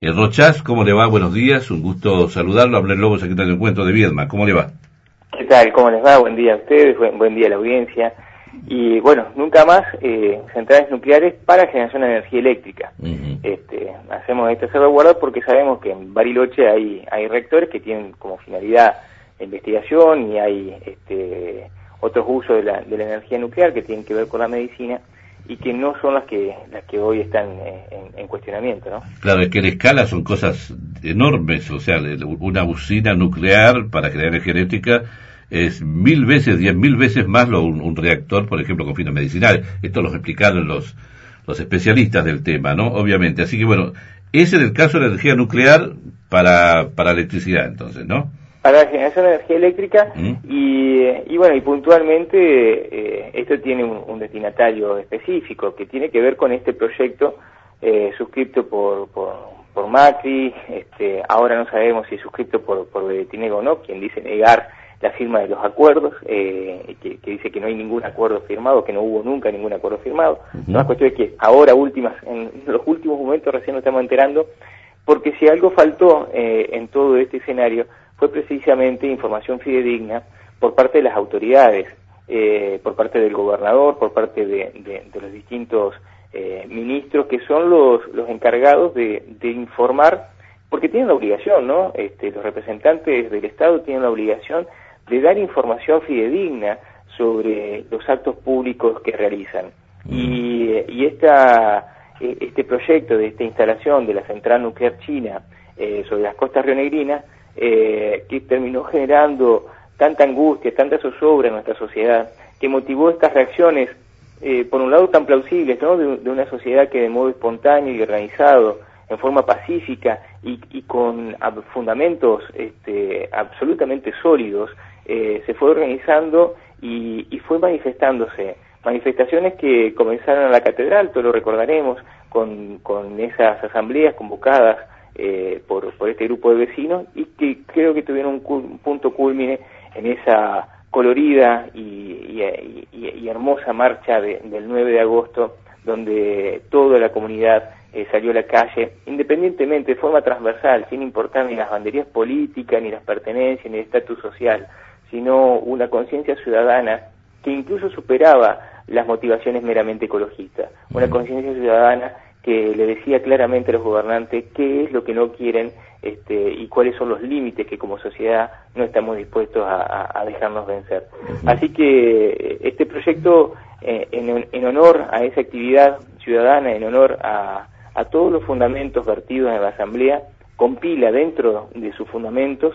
El Rochas, ¿cómo le va? Buenos días, un gusto saludarlo. Hablé el Lobo, secretario de Encuentro de Viedma. ¿Cómo le va? ¿Qué tal? ¿Cómo les va? Buen día a ustedes, buen, día a la audiencia. Y bueno, nunca más eh, centrales nucleares para generación de energía eléctrica. este, hacemos salvaguarda porque sabemos que en Bariloche hay, hay reactores que tienen como finalidad la investigación y hay este, otros usos de la, de la energía nuclear que tienen que ver con la medicina y que no son las que las que hoy están eh, en, cuestionamiento, ¿no? Claro, es que en escala son cosas enormes, o sea, una usina nuclear para crear energía eléctrica es mil veces, diez mil veces más lo, un, reactor, por ejemplo, con fines medicinales. Esto lo explicaron los, los especialistas del tema, ¿no? Obviamente. Así que bueno, ese es el caso de la energía nuclear para, para electricidad, entonces, ¿no? Para la generación de energía eléctrica mm. y, bueno, y puntualmente eh, esto tiene un, destinatario específico que tiene que ver con este proyecto eh, suscrito por, por, Macri, este, ahora no sabemos si es suscrito por, por o no, quien dice negar la firma de los acuerdos, eh, que, dice que no hay ningún acuerdo firmado, que no hubo nunca ningún acuerdo firmado. La cuestión es que ahora últimas, en los últimos momentos recién nos estamos enterando, porque si algo faltó en todo este escenario fue precisamente información fidedigna por parte de las autoridades, eh, por parte del gobernador, por parte de, los distintos eh, ministros, que son los, los encargados de, informar, porque tienen la obligación, ¿no? Este, los representantes del Estado tienen la obligación de dar información fidedigna sobre los actos públicos que realizan. Mm. Y, y esta, e, este proyecto de esta instalación de la central nuclear china eh, sobre las costas rionegrinas eh, que terminó generando tanta angustia, tanta zozobra en nuestra sociedad, que motivó estas reacciones, eh, por un lado tan plausibles, ¿no? de, una sociedad que de modo espontáneo y organizado, en forma pacífica y, con fundamentos este, absolutamente sólidos, eh, se fue organizando y, y, fue manifestándose. Manifestaciones que comenzaron en la catedral, todos lo recordaremos, con, con esas asambleas convocadas eh, por, por este grupo de vecinos y que creo que tuvieron un, punto culmine en esa colorida y, hermosa marcha del 9 de agosto donde toda la comunidad eh, salió a la calle, independientemente, de forma transversal, sin importar ni las banderías políticas, ni las pertenencias, ni el estatus social, sino una conciencia ciudadana que incluso superaba las motivaciones meramente ecologistas, una conciencia ciudadana que le decía claramente a los gobernantes qué es lo que no quieren este, y cuáles son los límites que como sociedad no estamos dispuestos a, dejarnos vencer. Así que eh, este proyecto, eh, en, honor a esa actividad ciudadana, en honor a, todos los fundamentos vertidos en la Asamblea, compila dentro de sus fundamentos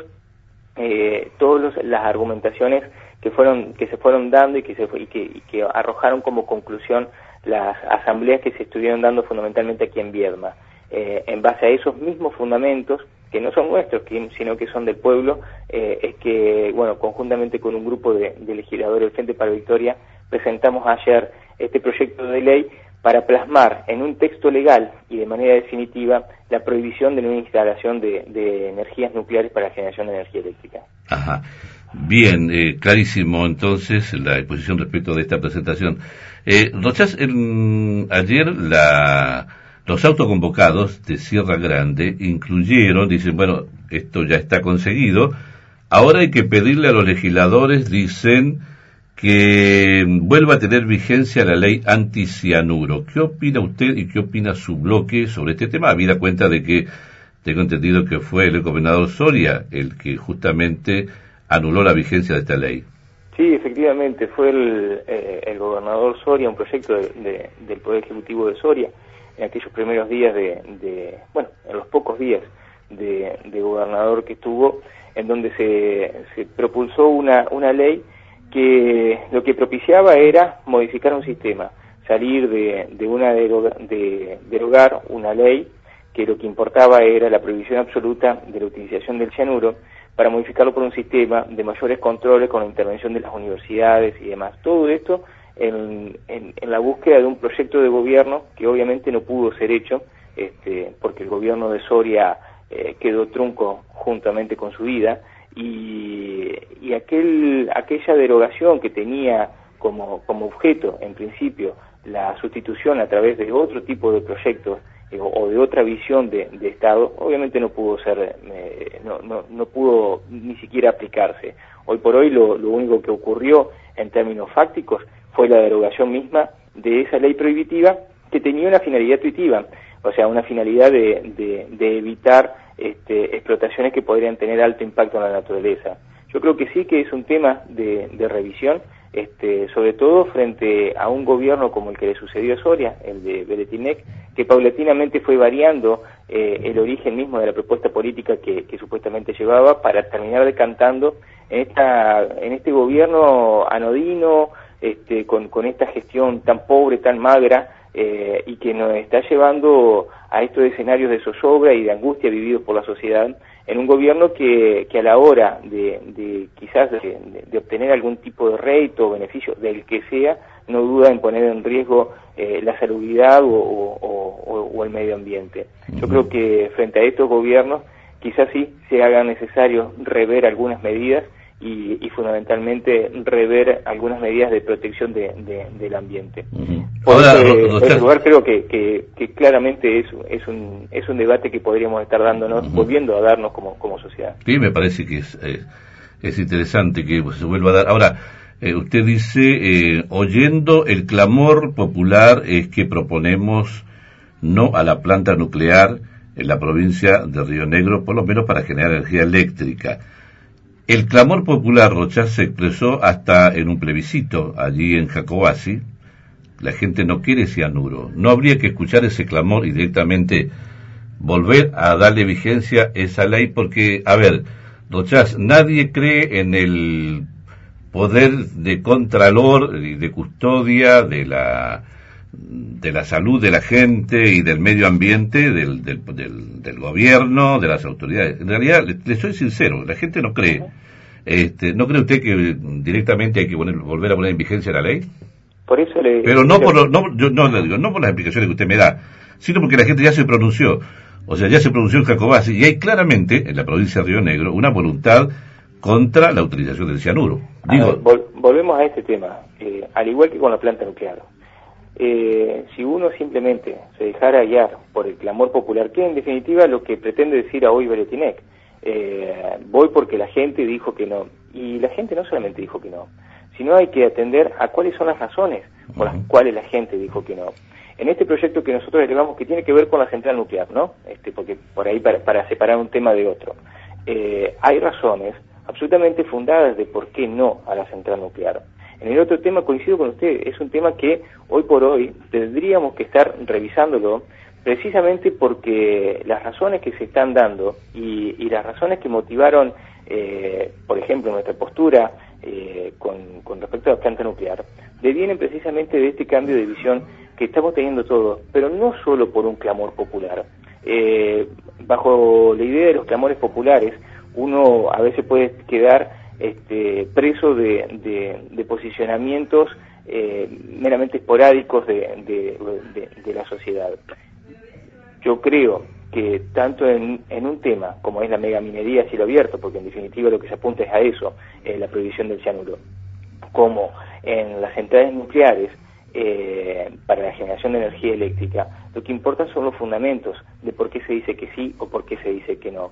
eh, todas las argumentaciones que fueron que se fueron dando y que se y que arrojaron como conclusión las asambleas que se estuvieron dando fundamentalmente aquí en Viedma. Eh, en base a esos mismos fundamentos, que no son nuestros, sino que son del pueblo, eh, es que, bueno, conjuntamente con un grupo de, legisladores del Frente para Victoria, presentamos ayer este proyecto de ley para plasmar en un texto legal y de manera definitiva la prohibición de una instalación de, de energías nucleares para la generación de energía eléctrica. Ajá. Bien, eh, clarísimo entonces la exposición respecto de esta presentación. Eh, Rochas, ayer la, los autoconvocados de Sierra Grande incluyeron, dicen, bueno, esto ya está conseguido, ahora hay que pedirle a los legisladores, dicen, que vuelva a tener vigencia la ley anticianuro. ¿Qué opina usted y qué opina su bloque sobre este tema? Habida cuenta de que tengo entendido que fue el gobernador Soria el que justamente anuló la vigencia de esta ley. Sí, efectivamente, fue el, eh, gobernador Soria, un proyecto del Poder Ejecutivo de Soria, en aquellos primeros días de, bueno, en los pocos días de, gobernador que estuvo, en donde se, propulsó una, una ley que lo que propiciaba era modificar un sistema, salir de, de una de derogar una ley que lo que importaba era la prohibición absoluta de la utilización del cianuro para modificarlo por un sistema de mayores controles con la intervención de las universidades y demás. Todo esto en, en, la búsqueda de un proyecto de gobierno que obviamente no pudo ser hecho este, porque el gobierno de Soria eh, quedó trunco juntamente con su vida y, y aquel, aquella derogación que tenía como, como objeto en principio la sustitución a través de otro tipo de proyectos o de otra visión de, Estado, obviamente no pudo ser, no, no, no, pudo ni siquiera aplicarse. Hoy por hoy lo, lo único que ocurrió en términos fácticos fue la derogación misma de esa ley prohibitiva que tenía una finalidad intuitiva, o sea, una finalidad de, de, evitar este, explotaciones que podrían tener alto impacto en la naturaleza. Yo creo que sí que es un tema de, de revisión, este, sobre todo frente a un gobierno como el que le sucedió a Soria, el de Beretinec, que paulatinamente fue variando eh, el origen mismo de la propuesta política que, supuestamente llevaba para terminar decantando en, esta, en este gobierno anodino, este, con, con esta gestión tan pobre, tan magra, eh, y que nos está llevando a estos escenarios de zozobra y de angustia vividos por la sociedad en un gobierno que, que a la hora de, de quizás de, obtener algún tipo de rédito o beneficio del que sea, no duda en poner en riesgo eh, la salubridad o, o, o, el medio ambiente. Yo creo que frente a estos gobiernos quizás sí se haga necesario rever algunas medidas y, fundamentalmente rever algunas medidas de protección de, del ambiente. Por, ese, lugar creo que, que, claramente es, es, un, es un debate que podríamos estar dándonos, volviendo a darnos como, como sociedad. Sí, me parece que es, es, interesante que se vuelva a dar. Ahora, eh, usted dice, eh, oyendo el clamor popular es que proponemos no a la planta nuclear en la provincia de Río Negro, por lo menos para generar energía eléctrica. El clamor popular Rochas se expresó hasta en un plebiscito allí en Jacobasi. La gente no quiere cianuro. No habría que escuchar ese clamor y directamente volver a darle vigencia a esa ley porque, a ver, Rochas, nadie cree en el poder de contralor y de custodia de la de la salud de la gente y del medio ambiente, del, del, del, gobierno, de las autoridades. En realidad, le, soy sincero, la gente no cree. Este, ¿No cree usted que directamente hay que volver a poner en vigencia la ley? Por eso le... Pero no por, no, yo no le digo, no por las explicaciones que usted me da, sino porque la gente ya se pronunció. O sea, ya se pronunció en Jacobasi y hay claramente en la provincia de Río Negro una voluntad contra la utilización del cianuro. Digo, volvemos a este tema. Eh, al igual que con la planta nuclear, eh, si uno simplemente se dejara hallar por el clamor popular, que en definitiva lo que pretende decir a hoy Beretinec, eh, voy porque la gente dijo que no. Y la gente no solamente dijo que no, sino hay que atender a cuáles son las razones por las cuales la gente dijo que no. En este proyecto que nosotros elevamos, que tiene que ver con la central nuclear, ¿no? Este, porque por ahí para, separar un tema de otro, eh, hay razones absolutamente fundadas de por qué no a la central nuclear. En el otro tema coincido con usted, es un tema que hoy por hoy tendríamos que estar revisándolo precisamente porque las razones que se están dando y, las razones que motivaron, eh, por ejemplo, nuestra postura eh, con, respecto a la planta nuclear, devienen precisamente de este cambio de visión que estamos teniendo todos, pero no solo por un clamor popular. Eh, bajo la idea de los clamores populares, uno a veces puede quedar este, preso de, posicionamientos eh, meramente esporádicos de, la sociedad. Yo creo que tanto en, un tema como es la megaminería a cielo abierto, porque en definitiva lo que se apunta es a eso, eh, la prohibición del cianuro, como en las centrales nucleares, eh, para la generación de energía eléctrica, lo que importa son los fundamentos de por qué se dice que sí o por qué se dice que no.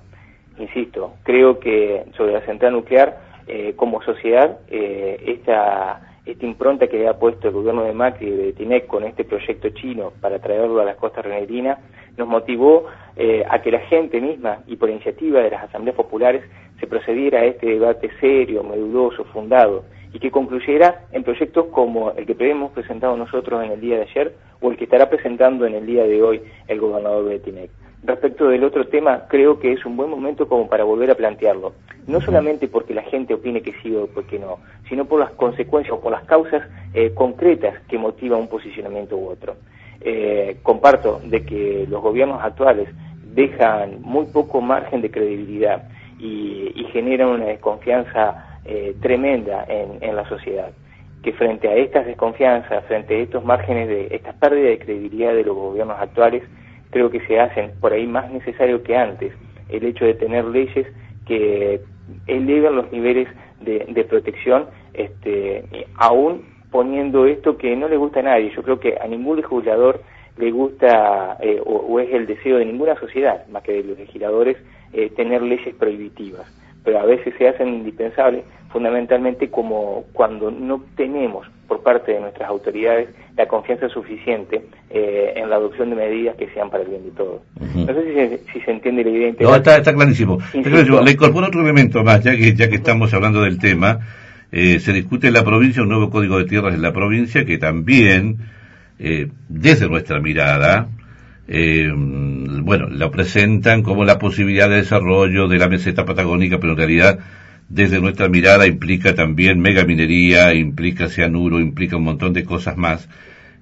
Insisto, creo que sobre la central nuclear eh, como sociedad eh, esta, impronta que ha puesto el gobierno de Macri y de Tinec con este proyecto chino para traerlo a las costas renerinas nos motivó eh, a que la gente misma y por iniciativa de las asambleas populares se procediera a este debate serio, meduloso, fundado y que concluyera en proyectos como el que hemos presentado nosotros en el día de ayer o el que estará presentando en el día de hoy el gobernador de Tinec. Respecto del otro tema, creo que es un buen momento como para volver a plantearlo. No solamente porque la gente opine que sí o porque no, sino por las consecuencias o por las causas eh, concretas que motivan un posicionamiento u otro. Eh, comparto de que los gobiernos actuales dejan muy poco margen de credibilidad y, generan una desconfianza eh, tremenda en, en la sociedad que frente a estas desconfianzas, frente a estos márgenes de esta pérdida de credibilidad de los gobiernos actuales, creo que se hacen por ahí más necesario que antes el hecho de tener leyes que eleven los niveles de, protección, este, aún poniendo esto que no le gusta a nadie. Yo creo que a ningún legislador le gusta eh, o, es el deseo de ninguna sociedad, más que de los legisladores, eh, tener leyes prohibitivas. Pero a veces se hacen indispensables, fundamentalmente como cuando no tenemos por parte de nuestras autoridades la confianza suficiente eh, en la adopción de medidas que sean para el bien de todos. No sé si se, entiende la idea. No, está, está clarísimo. Le incorporo otro elemento más, ya que, ya que estamos hablando del tema. Eh, se discute en la provincia un nuevo código de tierras en la provincia que también, eh, desde nuestra mirada, bueno, lo presentan como la posibilidad de desarrollo de la meseta patagónica, pero en realidad desde nuestra mirada implica también megaminería, implica cianuro, implica un montón de cosas más.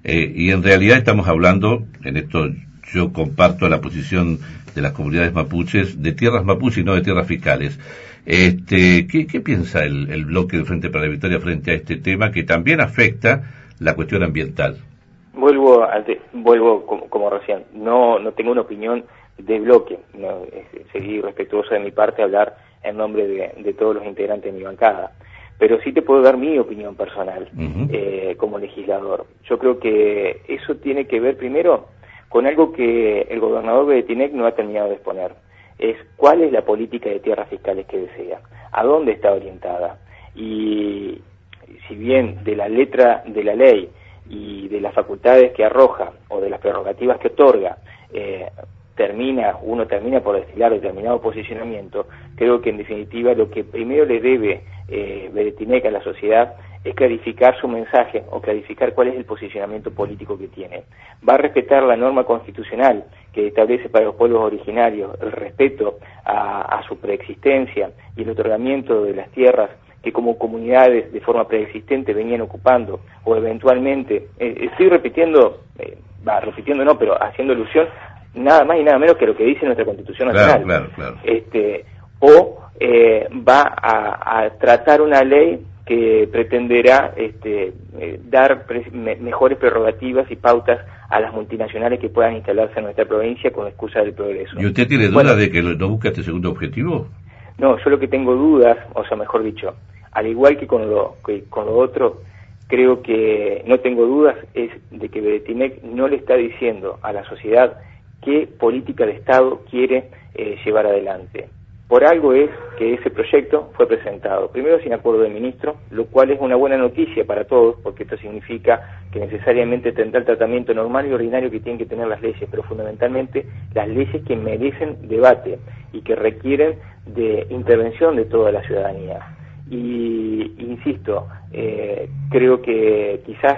Eh, y en realidad estamos hablando, en esto yo comparto la posición de las comunidades mapuches, de tierras mapuches y no de tierras fiscales. Este, ¿qué, piensa el, bloque de Frente para la Victoria frente a este tema que también afecta la cuestión ambiental? Vuelvo, vuelvo como, recién, no, no tengo una opinión de bloque, no, seguir respetuoso de mi parte hablar en nombre de, todos los integrantes de mi bancada. Pero sí te puedo dar mi opinión personal eh, como legislador. Yo creo que eso tiene que ver primero con algo que el gobernador Betinec no ha terminado de exponer. Es cuál es la política de tierras fiscales que desea, a dónde está orientada. Y si bien de la letra de la ley y de las facultades que arroja o de las prerrogativas que otorga, eh, termina, uno termina por destilar determinado posicionamiento, creo que en definitiva lo que primero le debe eh, Beretinec a la sociedad es clarificar su mensaje o clarificar cuál es el posicionamiento político que tiene. Va a respetar la norma constitucional que establece para los pueblos originarios el respeto a, su preexistencia y el otorgamiento de las tierras que como comunidades de forma preexistente venían ocupando o eventualmente, eh, estoy repitiendo, eh, va, repitiendo no, pero haciendo alusión nada más y nada menos que lo que dice nuestra Constitución Nacional. Este, o eh, va a, tratar una ley que pretenderá este, eh, dar mejores prerrogativas y pautas a las multinacionales que puedan instalarse en nuestra provincia con excusa del progreso. ¿Y usted tiene dudas de que no busca este segundo objetivo? No, yo lo que tengo dudas, o sea, mejor dicho, al igual que con lo, que con lo otro, creo que no tengo dudas es de que Beretinec no le está diciendo a la sociedad qué política de Estado quiere eh, llevar adelante. Por algo es que ese proyecto fue presentado, primero sin acuerdo del ministro, lo cual es una buena noticia para todos, porque esto significa que necesariamente tendrá el tratamiento normal y ordinario que tienen que tener las leyes, pero fundamentalmente las leyes que merecen debate y que requieren de intervención de toda la ciudadanía. Y, insisto, eh, creo que quizás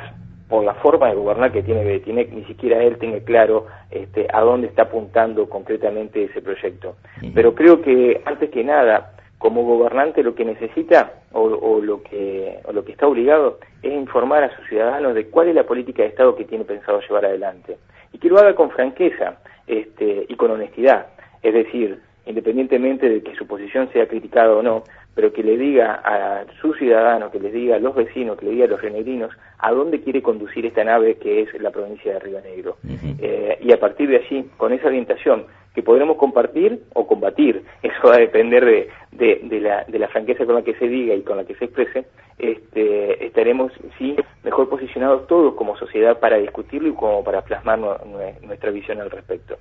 por la forma de gobernar que tiene Betinec, ni siquiera él tiene claro este, a dónde está apuntando concretamente ese proyecto. Pero creo que, antes que nada, como gobernante lo que necesita o, lo que, o lo que está obligado es informar a sus ciudadanos de cuál es la política de Estado que tiene pensado llevar adelante. Y que lo haga con franqueza este, y con honestidad. Es decir, independientemente de que su posición sea criticada o no, pero que le diga a sus ciudadanos, que les diga a los vecinos, que le diga a los renegrinos a dónde quiere conducir esta nave que es la provincia de Río Negro. Eh, y a partir de allí, con esa orientación, que podremos compartir o combatir, eso va a depender de, de, la, de la franqueza con la que se diga y con la que se exprese, este, estaremos, sí, mejor posicionados todos como sociedad para discutirlo y como para plasmar nuestra visión al respecto.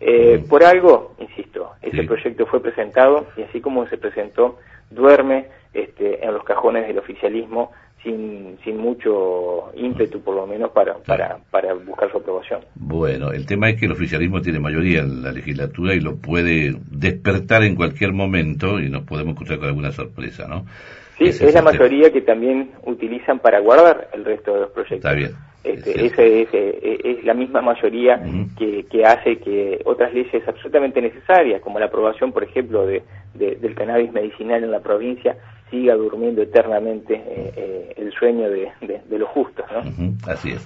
Eh, por algo, insisto, ese proyecto fue presentado y así como se presentó, duerme este, en los cajones del oficialismo sin, sin mucho ímpetu, por lo menos, para, para, para buscar su aprobación. Bueno, el tema es que el oficialismo tiene mayoría en la legislatura y lo puede despertar en cualquier momento y nos podemos encontrar con alguna sorpresa, ¿no? Sí, es, la mayoría que también utilizan para guardar el resto de los proyectos. Está bien. Este, es, es, la misma mayoría que, que, hace que otras leyes absolutamente necesarias, como la aprobación, por ejemplo, de, del cannabis medicinal en la provincia, siga durmiendo eternamente eh, eh, el sueño de, de, los justos. ¿no? Así es.